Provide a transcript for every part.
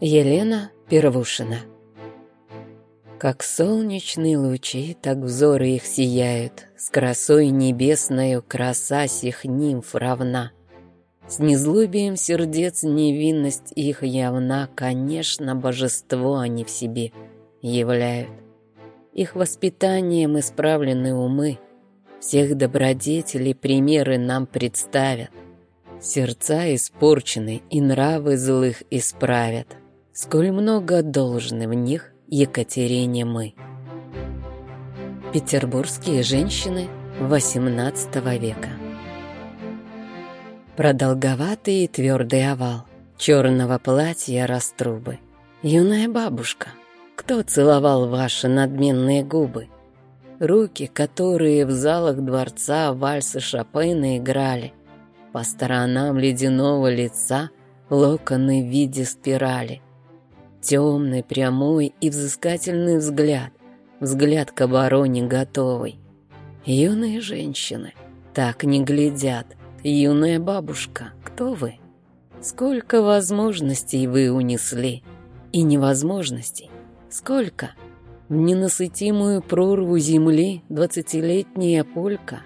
Елена Первушина Как солнечные лучи, так взоры их сияют, С красой небесною краса сих нимф равна. С незлобием сердец невинность их явна, Конечно, божество они в себе являют. Их воспитанием исправлены умы, Всех добродетелей примеры нам представят. Сердца испорчены и нравы злых исправят сколь много должны в них Екатерине мы. Петербургские женщины XVIII века Продолговатый и твердый овал черного платья раструбы. Юная бабушка, кто целовал ваши надменные губы? Руки, которые в залах дворца вальсы Шопена играли, по сторонам ледяного лица локоны в виде спирали — Темный, прямой и взыскательный взгляд. Взгляд к обороне готовый. Юные женщины так не глядят. Юная бабушка, кто вы? Сколько возможностей вы унесли. И невозможностей. Сколько? В ненасытимую прорву земли двадцатилетняя полька.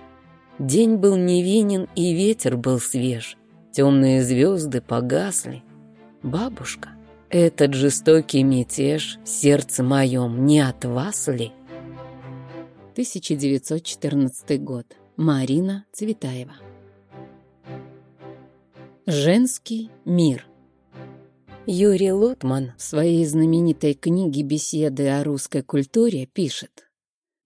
День был невинен, и ветер был свеж. Темные звезды погасли. Бабушка — этот жестокий мятеж в сердце моем не от вас ли? 1914 год. Марина Цветаева. Женский мир. Юрий Лотман в своей знаменитой книге «Беседы о русской культуре» пишет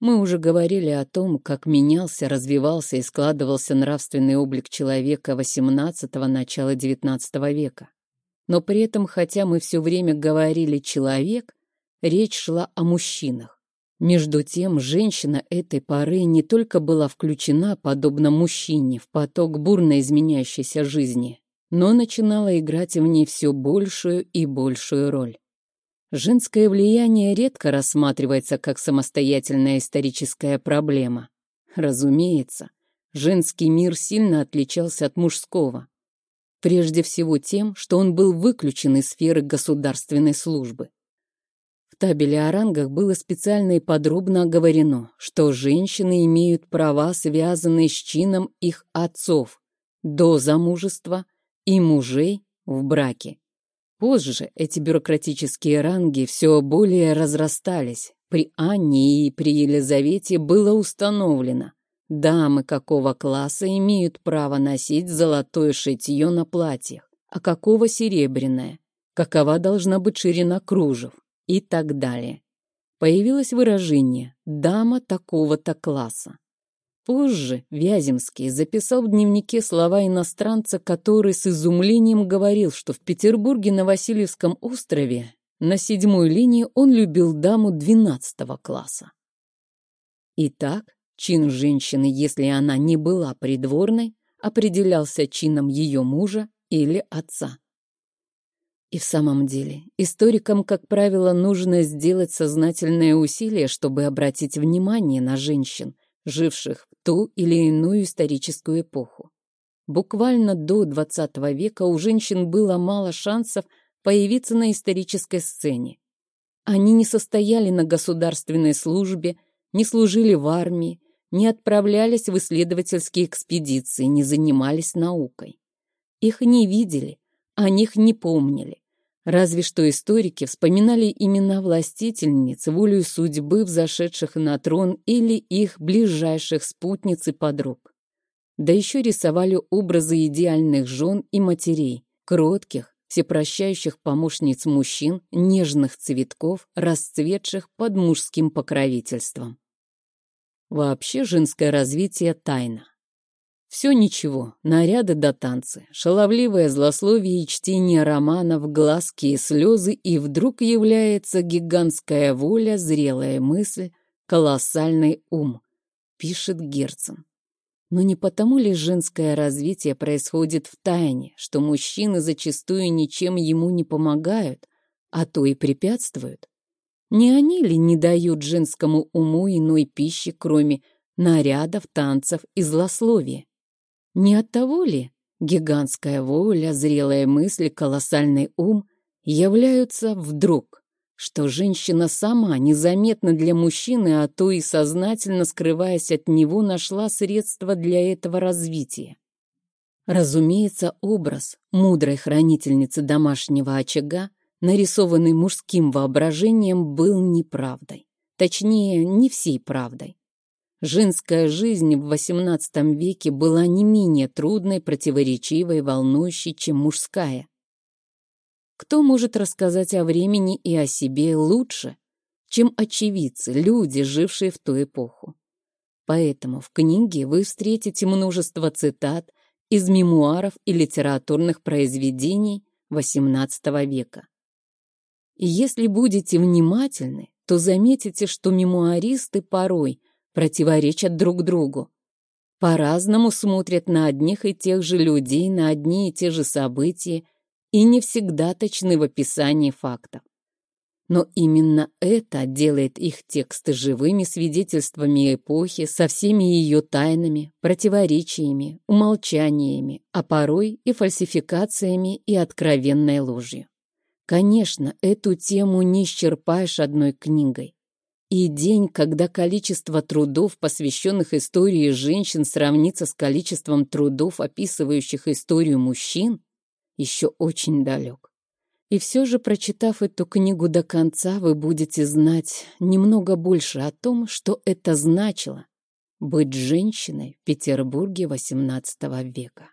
«Мы уже говорили о том, как менялся, развивался и складывался нравственный облик человека XVIII – начала XIX века. Но при этом, хотя мы все время говорили «человек», речь шла о мужчинах. Между тем, женщина этой поры не только была включена, подобно мужчине, в поток бурно изменяющейся жизни, но начинала играть в ней все большую и большую роль. Женское влияние редко рассматривается как самостоятельная историческая проблема. Разумеется, женский мир сильно отличался от мужского. Прежде всего тем, что он был выключен из сферы государственной службы. В табеле о рангах было специально и подробно оговорено, что женщины имеют права, связанные с чином их отцов, до замужества и мужей в браке. Позже эти бюрократические ранги все более разрастались. При Анне и при Елизавете было установлено, Дамы какого класса имеют право носить золотое шитье на платьях, а какого серебряное, какова должна быть ширина кружев и так далее. Появилось выражение «дама такого-то класса». Позже Вяземский записал в дневнике слова иностранца, который с изумлением говорил, что в Петербурге на Васильевском острове на седьмой линии он любил даму двенадцатого класса. Итак, Чин женщины, если она не была придворной, определялся чином ее мужа или отца. И в самом деле, историкам, как правило, нужно сделать сознательное усилие, чтобы обратить внимание на женщин, живших в ту или иную историческую эпоху. Буквально до XX века у женщин было мало шансов появиться на исторической сцене. Они не состояли на государственной службе, не служили в армии, не отправлялись в исследовательские экспедиции, не занимались наукой. Их не видели, о них не помнили. Разве что историки вспоминали имена властительниц, волю судьбы, взошедших на трон или их ближайших спутниц и подруг. Да еще рисовали образы идеальных жен и матерей, кротких, всепрощающих помощниц мужчин, нежных цветков, расцветших под мужским покровительством. Вообще женское развитие тайна. Все ничего, наряды до да танцы, шаловливое злословие и чтение романов, глазки и слезы, и вдруг является гигантская воля, зрелая мысль, колоссальный ум, пишет Герцен. Но не потому ли женское развитие происходит в тайне, что мужчины зачастую ничем ему не помогают, а то и препятствуют? Не они ли не дают женскому уму иной пищи, кроме нарядов, танцев и злословия? Не от того ли гигантская воля, зрелая мысль, колоссальный ум являются вдруг, что женщина сама, незаметно для мужчины, а то и сознательно скрываясь от него, нашла средства для этого развития. Разумеется, образ мудрой хранительницы домашнего очага, нарисованный мужским воображением, был неправдой. Точнее, не всей правдой. Женская жизнь в XVIII веке была не менее трудной, противоречивой, волнующей, чем мужская. Кто может рассказать о времени и о себе лучше, чем очевидцы, люди, жившие в ту эпоху? Поэтому в книге вы встретите множество цитат из мемуаров и литературных произведений XVIII века. И если будете внимательны, то заметите, что мемуаристы порой противоречат друг другу. По-разному смотрят на одних и тех же людей, на одни и те же события и не всегда точны в описании фактов. Но именно это делает их тексты живыми свидетельствами эпохи со всеми ее тайнами, противоречиями, умолчаниями, а порой и фальсификациями и откровенной ложью. Конечно, эту тему не исчерпаешь одной книгой. И день, когда количество трудов, посвященных истории женщин, сравнится с количеством трудов, описывающих историю мужчин, еще очень далек. И все же, прочитав эту книгу до конца, вы будете знать немного больше о том, что это значило быть женщиной в Петербурге XVIII века.